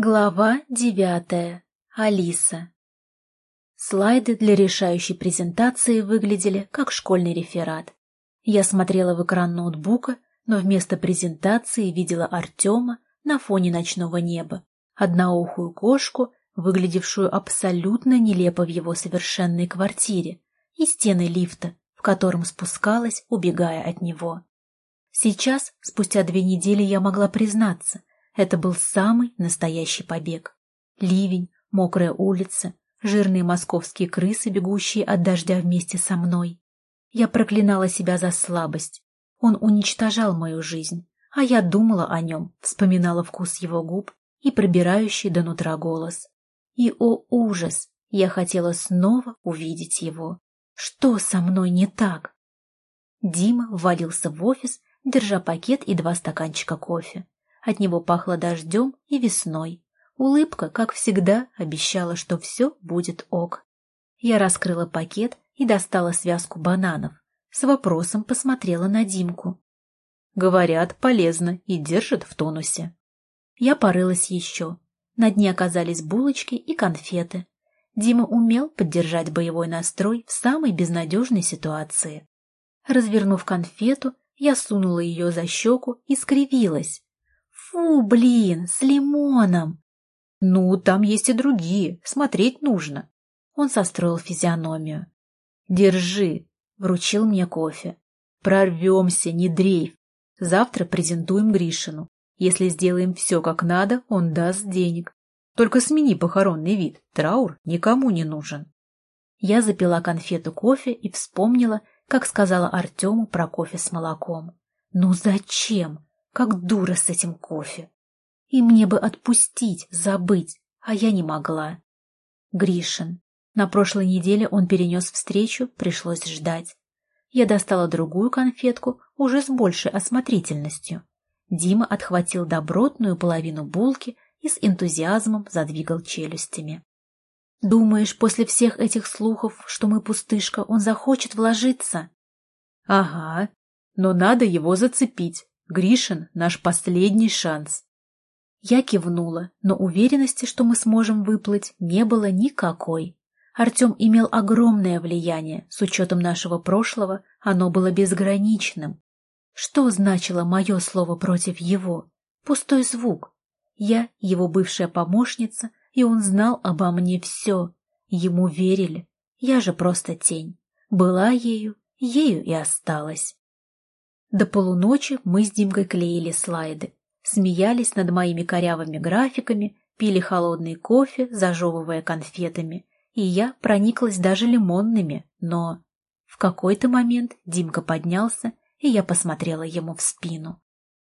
Глава девятая. Алиса. Слайды для решающей презентации выглядели как школьный реферат. Я смотрела в экран ноутбука, но вместо презентации видела Артема на фоне ночного неба, одноухую кошку, выглядевшую абсолютно нелепо в его совершенной квартире, и стены лифта, в котором спускалась, убегая от него. Сейчас, спустя две недели, я могла признаться, это был самый настоящий побег. Ливень, мокрая улица, жирные московские крысы, бегущие от дождя вместе со мной. Я проклинала себя за слабость. Он уничтожал мою жизнь, а я думала о нем, вспоминала вкус его губ и пробирающий до нутра голос. И, о ужас, я хотела снова увидеть его. Что со мной не так? Дима ввалился в офис, держа пакет и два стаканчика кофе. От него пахло дождем и весной. Улыбка, как всегда, обещала, что все будет ок. Я раскрыла пакет и достала связку бананов. С вопросом посмотрела на Димку. Говорят, полезно и держит в тонусе. Я порылась еще. На дне оказались булочки и конфеты. Дима умел поддержать боевой настрой в самой безнадежной ситуации. Развернув конфету, я сунула ее за щеку и скривилась. Фу, блин, с лимоном. Ну, там есть и другие, смотреть нужно. Он состроил физиономию. Держи, вручил мне кофе. Прорвемся, не дрейф. Завтра презентуем Гришину. Если сделаем все как надо, он даст денег. Только смени похоронный вид, траур никому не нужен. Я запила конфету кофе и вспомнила, как сказала Артему про кофе с молоком. Ну зачем? Как дура с этим кофе. И мне бы отпустить, забыть, а я не могла. Гришин. На прошлой неделе он перенес встречу, пришлось ждать. Я достала другую конфетку, уже с большей осмотрительностью. Дима отхватил добротную половину булки и с энтузиазмом задвигал челюстями. «Думаешь, после всех этих слухов, что мы пустышка, он захочет вложиться?» «Ага, но надо его зацепить, Гришин — наш последний шанс. Я кивнула, но уверенности, что мы сможем выплыть, не было никакой. Артем имел огромное влияние, с учетом нашего прошлого оно было безграничным. Что значило мое слово против его? Пустой звук. Я его бывшая помощница, и он знал обо мне все. Ему верили. Я же просто тень. Была ею, ею и осталась. До полуночи мы с Димкой клеили слайды, смеялись над моими корявыми графиками, пили холодный кофе, зажевывая конфетами, и я прониклась даже лимонными, но... В какой-то момент Димка поднялся, и я посмотрела ему в спину.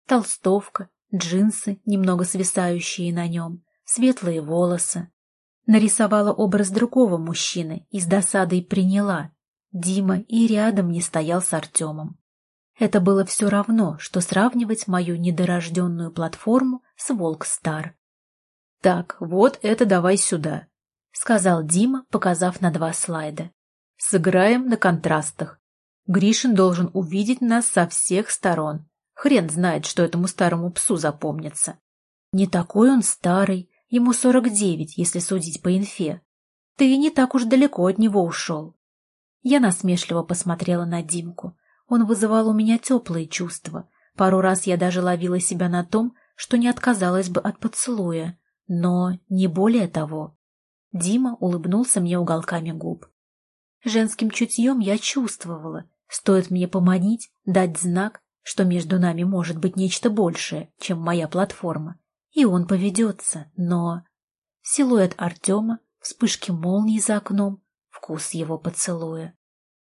Толстовка, джинсы, немного свисающие на нем, светлые волосы. Нарисовала образ другого мужчины и с досадой приняла. Дима и рядом не стоял с Артемом. Это было все равно, что сравнивать мою недорожденную платформу с Волкстар. «Так, вот это давай сюда», — сказал Дима, показав на два слайда. «Сыграем на контрастах. Гришин должен увидеть нас со всех сторон. Хрен знает, что этому старому псу запомнится. Не такой он старый, ему сорок девять, если судить по инфе. Ты не так уж далеко от него ушел». Я насмешливо посмотрела на Димку. Он вызывал у меня теплые чувства. Пару раз я даже ловила себя на том, что не отказалась бы от поцелуя, но не более того. Дима улыбнулся мне уголками губ. Женским чутьем я чувствовала, стоит мне поманить, дать знак, что между нами может быть нечто большее, чем моя платформа, и он поведется, но... Силуэт Артема, вспышки молнии за окном, вкус его поцелуя.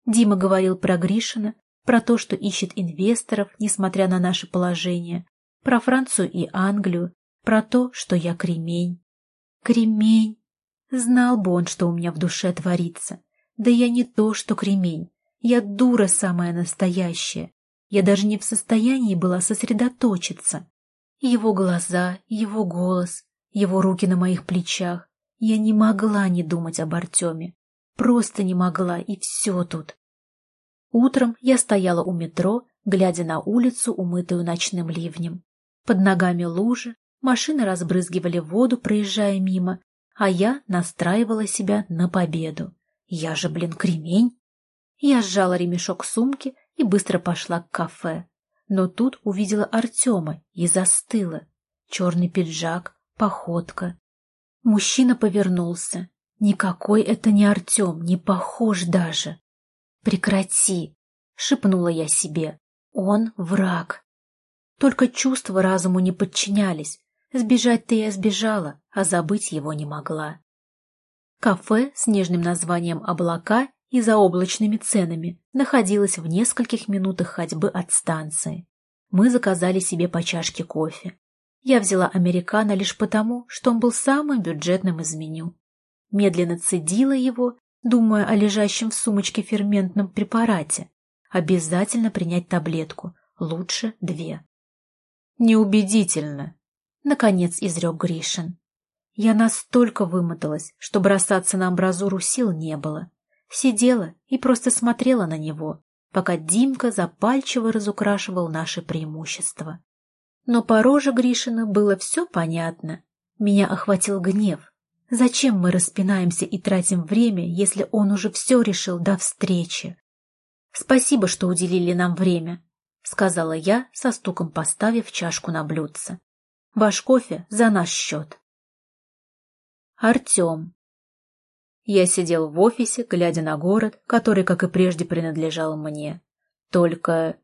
Дима говорил про Гришина, про то, что ищет инвесторов, несмотря на наше положение, про Францию и Англию, про то, что я кремень. Кремень! Знал бы он, что у меня в душе творится. Да я не то, что кремень. Я дура самая настоящая. Я даже не в состоянии была сосредоточиться. Его глаза, его голос, его руки на моих плечах. Я не могла не думать об Артеме. Просто не могла, и все тут. Утром я стояла у метро, глядя на улицу, умытую ночным ливнем. Под ногами лужи, Машины разбрызгивали воду, проезжая мимо, а я настраивала себя на победу. Я же, блин, кремень. Я сжала ремешок сумки и быстро пошла к кафе. Но тут увидела Артема и застыла. Черный пиджак, походка. Мужчина повернулся. Никакой это не Артем, не похож даже. «Прекрати!» — шепнула я себе. «Он враг». Только чувства разуму не подчинялись. Сбежать-то я сбежала, а забыть его не могла. Кафе с нежным названием «Облака» и заоблачными ценами находилось в нескольких минутах ходьбы от станции. Мы заказали себе по чашке кофе. Я взяла американо лишь потому, что он был самым бюджетным из меню. Медленно цедила его, думая о лежащем в сумочке ферментном препарате. Обязательно принять таблетку, лучше две. «Неубедительно», — наконец изрек Гришин. Я настолько вымоталась, что бросаться на амбразуру сил не было. Сидела и просто смотрела на него, пока Димка запальчиво разукрашивал наши преимущества. Но по роже Гришина было все понятно. Меня охватил гнев. Зачем мы распинаемся и тратим время, если он уже все решил до встречи? Спасибо, что уделили нам время, — сказала я, со стуком поставив чашку на блюдце. «Ваш кофе за наш счет». Артем. Я сидел в офисе, глядя на город, который, как и прежде, принадлежал мне. Только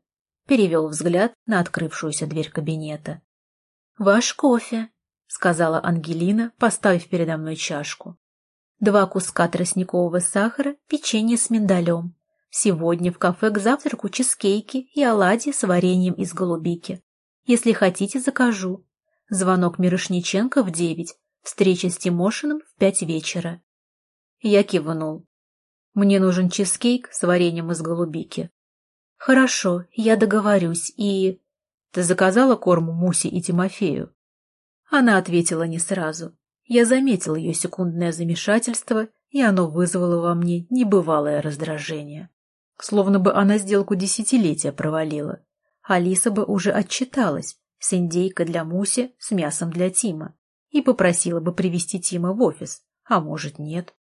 перевел взгляд на открывшуюся дверь кабинета. «Ваш кофе», — сказала Ангелина, поставив передо мной чашку. «Два куска тростникового сахара, печенье с миндалем. Сегодня в кафе к завтраку чизкейки и оладьи с вареньем из голубики. Если хотите, закажу. Звонок Мирошниченко в девять, встреча с Тимошиным в пять вечера. Я кивнул. Мне нужен чизкейк с вареньем из голубики. Хорошо, я договорюсь и... Ты заказала корму Мусе и Тимофею? Она ответила не сразу. Я заметил ее секундное замешательство, и оно вызвало во мне небывалое раздражение. Словно бы она сделку десятилетия провалила. Алиса бы уже отчиталась с индейкой для Муси, с мясом для Тима, и попросила бы привести Тима в офис, а может нет.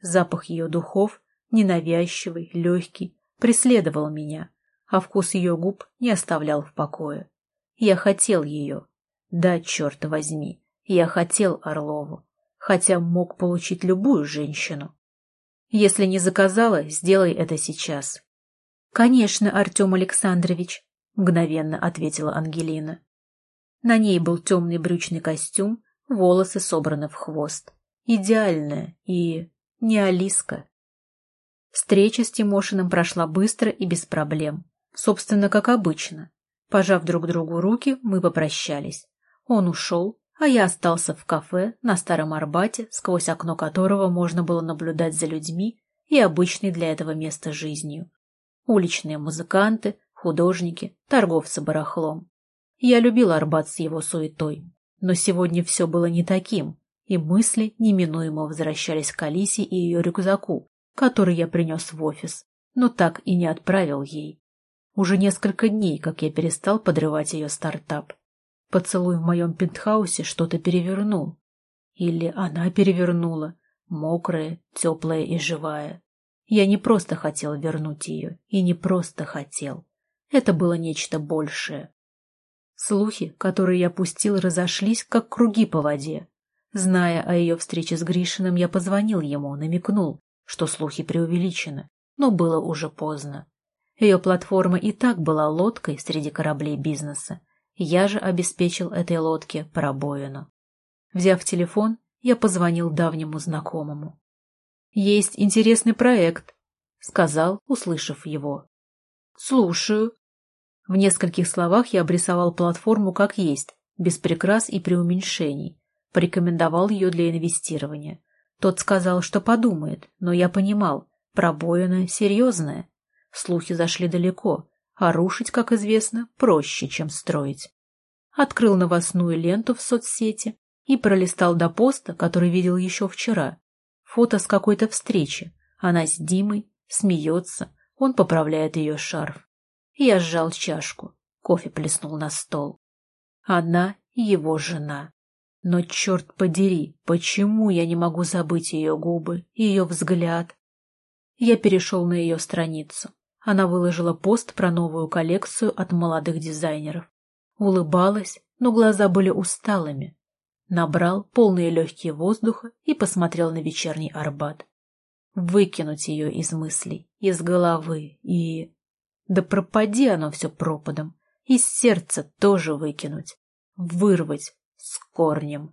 Запах ее духов, ненавязчивый, легкий, преследовал меня, а вкус ее губ не оставлял в покое. Я хотел ее. Да, черт возьми, я хотел Орлову, хотя мог получить любую женщину. Если не заказала, сделай это сейчас. — Конечно, Артем Александрович, — мгновенно ответила Ангелина. На ней был темный брючный костюм, волосы собраны в хвост. Идеальная и не Алиска. Встреча с Тимошиным прошла быстро и без проблем. Собственно, как обычно. Пожав друг другу руки, мы попрощались. Он ушел, а я остался в кафе на Старом Арбате, сквозь окно которого можно было наблюдать за людьми и обычной для этого места жизнью. Уличные музыканты, художники, торговцы барахлом. Я любил Арбат с его суетой, но сегодня все было не таким, и мысли неминуемо возвращались к Алисе и ее рюкзаку, который я принес в офис, но так и не отправил ей. Уже несколько дней, как я перестал подрывать ее стартап. Поцелуй в моем пентхаусе что-то перевернул. Или она перевернула, мокрая, теплая и живая. Я не просто хотел вернуть ее, и не просто хотел. Это было нечто большее. Слухи, которые я пустил, разошлись, как круги по воде. Зная о ее встрече с Гришиным, я позвонил ему, намекнул, что слухи преувеличены, но было уже поздно. Ее платформа и так была лодкой среди кораблей бизнеса, я же обеспечил этой лодке пробоину. Взяв телефон, я позвонил давнему знакомому. «Есть интересный проект», — сказал, услышав его. «Слушаю». В нескольких словах я обрисовал платформу как есть, без прикрас и преуменьшений, порекомендовал ее для инвестирования. Тот сказал, что подумает, но я понимал, пробоина серьезная. Слухи зашли далеко, а рушить, как известно, проще, чем строить. Открыл новостную ленту в соцсети и пролистал до поста, который видел еще вчера. Фото с какой-то встречи. Она с Димой, смеется, он поправляет ее шарф. Я сжал чашку, кофе плеснул на стол. Она его жена. Но, черт подери, почему я не могу забыть ее губы, ее взгляд? Я перешел на ее страницу. Она выложила пост про новую коллекцию от молодых дизайнеров. Улыбалась, но глаза были усталыми. Набрал полные легкие воздуха и посмотрел на вечерний Арбат. Выкинуть ее из мыслей, из головы и... Да пропади оно все пропадом. Из сердца тоже выкинуть. Вырвать с корнем.